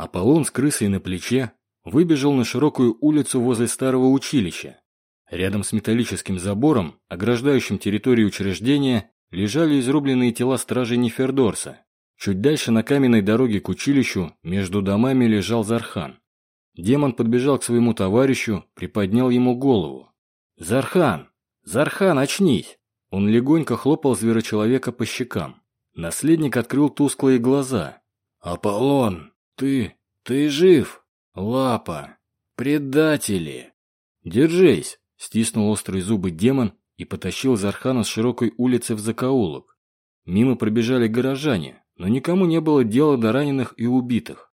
Аполлон с крысой на плече выбежал на широкую улицу возле старого училища. Рядом с металлическим забором, ограждающим территорию учреждения, лежали изрубленные тела стражей Нефердорса. Чуть дальше на каменной дороге к училищу между домами лежал Зархан. Демон подбежал к своему товарищу, приподнял ему голову. «Зархан! Зархан, очнись!» Он легонько хлопал зверочеловека по щекам. Наследник открыл тусклые глаза. «Аполлон, ты... ты жив? Лапа! Предатели!» «Держись!» – стиснул острые зубы демон и потащил Зархана с широкой улицы в закоулок. Мимо пробежали горожане, но никому не было дела до раненых и убитых.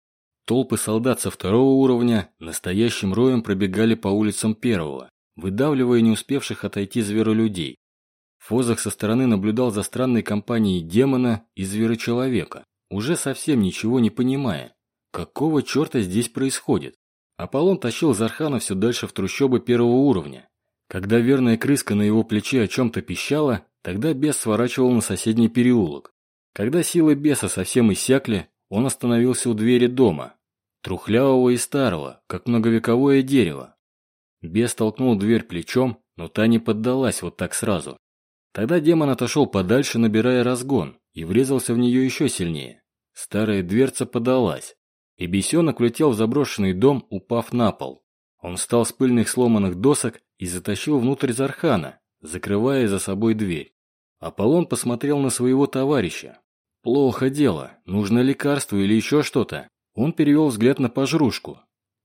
Толпы солдат со второго уровня настоящим роем пробегали по улицам первого, выдавливая не успевших отойти зверолюдей. Фозах со стороны наблюдал за странной компанией демона и зверочеловека, уже совсем ничего не понимая, какого черта здесь происходит. Аполлон тащил Зархана все дальше в трущобы первого уровня. Когда верная крыска на его плече о чем-то пищала, тогда бес сворачивал на соседний переулок. Когда силы беса совсем иссякли, он остановился у двери дома, трухлявого и старого, как многовековое дерево. Бес толкнул дверь плечом, но та не поддалась вот так сразу. Тогда демон отошел подальше, набирая разгон, и врезался в нее еще сильнее. Старая дверца подалась, и бесенок влетел в заброшенный дом, упав на пол. Он встал с пыльных сломанных досок и затащил внутрь Зархана, закрывая за собой дверь. Аполлон посмотрел на своего товарища. Плохо дело, нужно лекарство или еще что-то. Он перевел взгляд на пожрушку.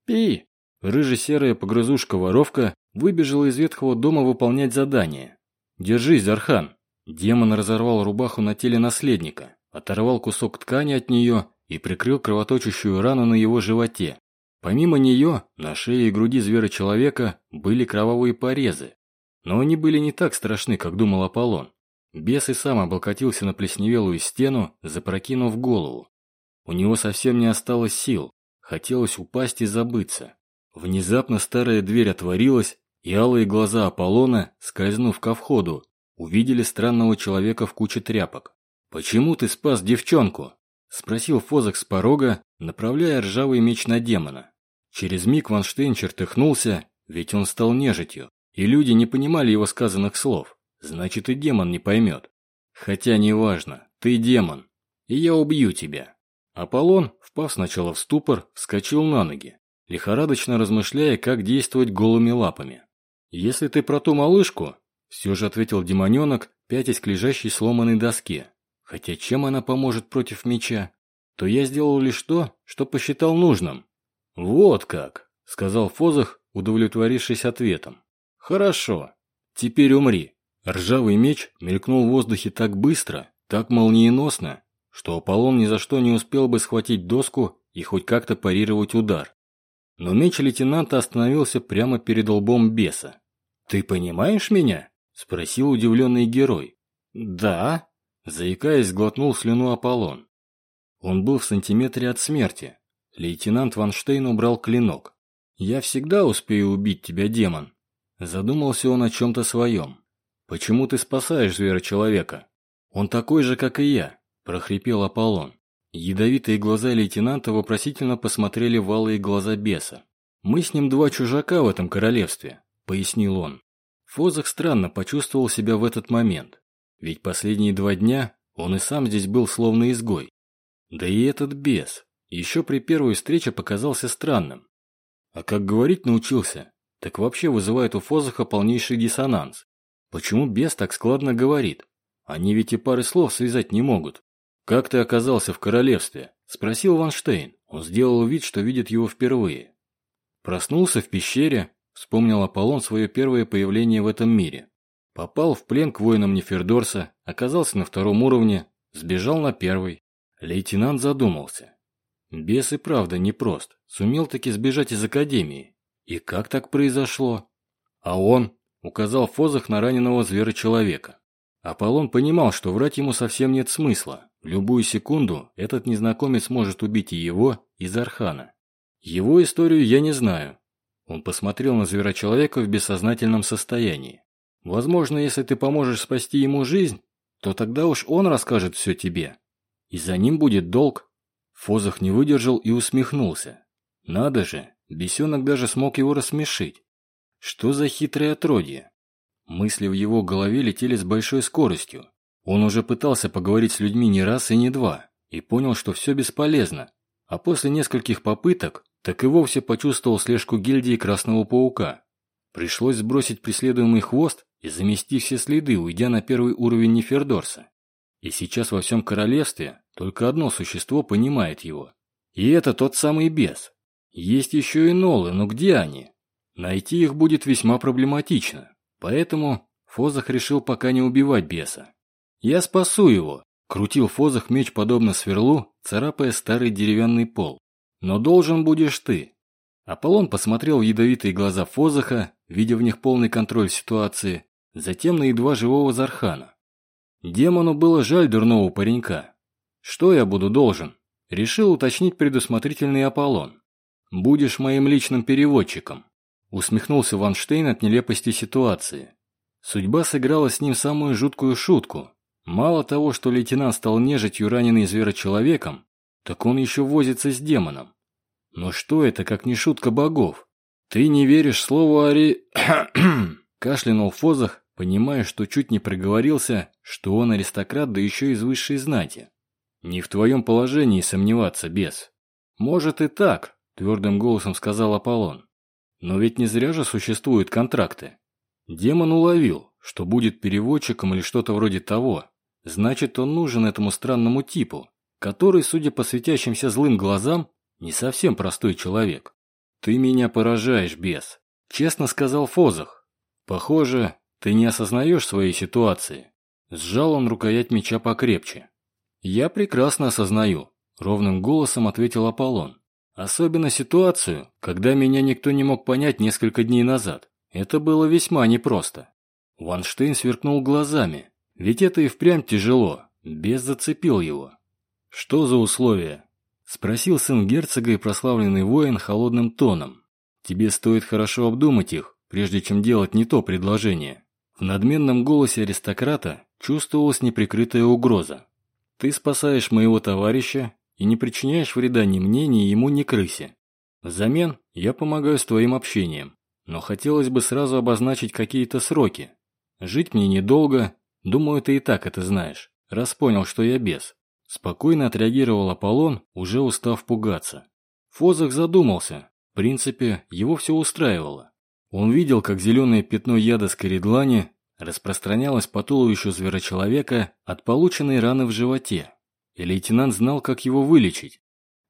«Пи!» Рыже-серая погрызушка-воровка выбежала из ветхого дома выполнять задание. «Держись, Зархан!» Демон разорвал рубаху на теле наследника, оторвал кусок ткани от нее и прикрыл кровоточащую рану на его животе. Помимо нее, на шее и груди зверя-человека были кровавые порезы. Но они были не так страшны, как думал Аполлон. Бес и сам облокотился на плесневелую стену, запрокинув голову. У него совсем не осталось сил, хотелось упасть и забыться. Внезапно старая дверь отворилась, и алые глаза Аполлона, скользнув ко входу, увидели странного человека в куче тряпок. «Почему ты спас девчонку?» – спросил Фозак с порога, направляя ржавый меч на демона. Через миг Ванштейн чертыхнулся, ведь он стал нежитью, и люди не понимали его сказанных слов. Значит, и демон не поймет. Хотя неважно, ты демон, и я убью тебя. Аполлон, впав сначала в ступор, вскочил на ноги лихорадочно размышляя, как действовать голыми лапами. «Если ты про ту малышку», – все же ответил демоненок, пятясь к лежащей сломанной доске. «Хотя чем она поможет против меча? То я сделал лишь то, что посчитал нужным». «Вот как», – сказал Фозах, удовлетворившись ответом. «Хорошо. Теперь умри». Ржавый меч мелькнул в воздухе так быстро, так молниеносно, что Аполлон ни за что не успел бы схватить доску и хоть как-то парировать удар. Но меч лейтенанта остановился прямо перед лбом беса. «Ты понимаешь меня?» – спросил удивленный герой. «Да», – заикаясь, глотнул слюну Аполлон. Он был в сантиметре от смерти. Лейтенант Ванштейн убрал клинок. «Я всегда успею убить тебя, демон». Задумался он о чем-то своем. «Почему ты спасаешь звера-человека?» «Он такой же, как и я», – прохрипел Аполлон. Ядовитые глаза лейтенанта вопросительно посмотрели в алые глаза беса. «Мы с ним два чужака в этом королевстве», — пояснил он. Фозах странно почувствовал себя в этот момент. Ведь последние два дня он и сам здесь был словно изгой. Да и этот бес еще при первой встрече показался странным. А как говорить научился, так вообще вызывает у Фозаха полнейший диссонанс. Почему бес так складно говорит? Они ведь и пары слов связать не могут. «Как ты оказался в королевстве?» – спросил Ванштейн. Он сделал вид, что видит его впервые. Проснулся в пещере, вспомнил Аполлон свое первое появление в этом мире. Попал в плен к воинам Нефердорса, оказался на втором уровне, сбежал на первый. Лейтенант задумался. Бес и правда непрост, сумел таки сбежать из академии. И как так произошло? А он указал Фозах на раненого звера-человека. Аполлон понимал, что врать ему совсем нет смысла. В любую секунду этот незнакомец может убить и его, и Зархана. Его историю я не знаю. Он посмотрел на зверочеловека в бессознательном состоянии. Возможно, если ты поможешь спасти ему жизнь, то тогда уж он расскажет все тебе. И за ним будет долг. Фозах не выдержал и усмехнулся. Надо же, бесенок даже смог его рассмешить. Что за хитрое отродье? Мысли в его голове летели с большой скоростью. Он уже пытался поговорить с людьми не раз и не два, и понял, что все бесполезно. А после нескольких попыток, так и вовсе почувствовал слежку гильдии Красного Паука. Пришлось сбросить преследуемый хвост и замести все следы, уйдя на первый уровень Нефердорса. И сейчас во всем королевстве только одно существо понимает его. И это тот самый бес. Есть еще и Нолы, но где они? Найти их будет весьма проблематично. Поэтому Фозах решил пока не убивать беса. «Я спасу его!» – крутил Фозах меч подобно сверлу, царапая старый деревянный пол. «Но должен будешь ты!» Аполлон посмотрел в ядовитые глаза Фозаха, видя в них полный контроль ситуации, затем на едва живого Зархана. Демону было жаль дурного паренька. «Что я буду должен?» – решил уточнить предусмотрительный Аполлон. «Будешь моим личным переводчиком», – усмехнулся Ванштейн от нелепости ситуации. Судьба сыграла с ним самую жуткую шутку. Мало того, что лейтенант стал нежитью раненый зверочеловеком, так он еще возится с демоном. Но что это, как не шутка богов? Ты не веришь слову Ари... Кашлянул Фозах, понимая, что чуть не проговорился, что он аристократ, да еще из высшей знати. Не в твоем положении сомневаться, бес. Может и так, твердым голосом сказал Аполлон. Но ведь не зря же существуют контракты. Демон уловил, что будет переводчиком или что-то вроде того. Значит, он нужен этому странному типу, который, судя по светящимся злым глазам, не совсем простой человек. «Ты меня поражаешь, бес», — честно сказал Фозах. «Похоже, ты не осознаешь своей ситуации». Сжал он рукоять меча покрепче. «Я прекрасно осознаю», — ровным голосом ответил Аполлон. «Особенно ситуацию, когда меня никто не мог понять несколько дней назад. Это было весьма непросто». Ванштейн сверкнул глазами. Ведь это и впрямь тяжело. Без зацепил его. «Что за условия?» Спросил сын герцога и прославленный воин холодным тоном. «Тебе стоит хорошо обдумать их, прежде чем делать не то предложение». В надменном голосе аристократа чувствовалась неприкрытая угроза. «Ты спасаешь моего товарища и не причиняешь вреда ни мне, ни ему, ни крысе. Взамен я помогаю с твоим общением, но хотелось бы сразу обозначить какие-то сроки. Жить мне недолго, думаю, ты и так это знаешь, раз понял, что я бес. Спокойно отреагировал Аполлон, уже устав пугаться. Фозах задумался. В принципе, его все устраивало. Он видел, как зеленое пятно яда с корредлани распространялось по туловищу зверочеловека от полученной раны в животе. И лейтенант знал, как его вылечить.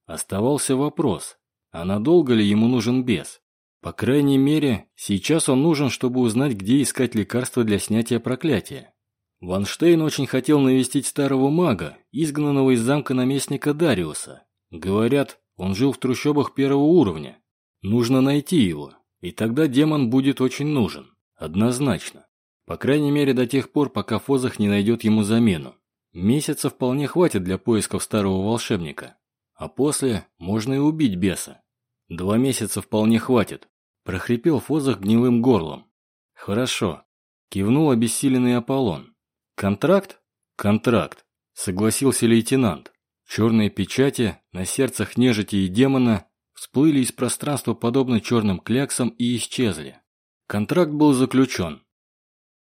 Оставался вопрос, а надолго ли ему нужен бес? По крайней мере, сейчас он нужен, чтобы узнать, где искать лекарства для снятия проклятия. Ванштейн очень хотел навестить старого мага, изгнанного из замка наместника Дариуса. Говорят, он жил в трущобах первого уровня. Нужно найти его, и тогда демон будет очень нужен. Однозначно. По крайней мере, до тех пор, пока Фозах не найдет ему замену. Месяца вполне хватит для поисков старого волшебника. А после можно и убить беса. Два месяца вполне хватит. Прохрипел Фозах гнилым горлом. Хорошо. Кивнул обессиленный Аполлон. «Контракт?» «Контракт», — согласился лейтенант. Черные печати на сердцах нежити и демона всплыли из пространства подобно черным кляксам и исчезли. Контракт был заключен.